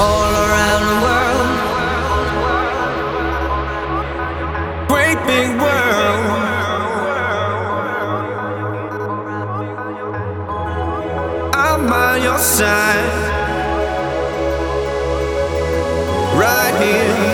all around the world. Great big world. I'm by your side, right here.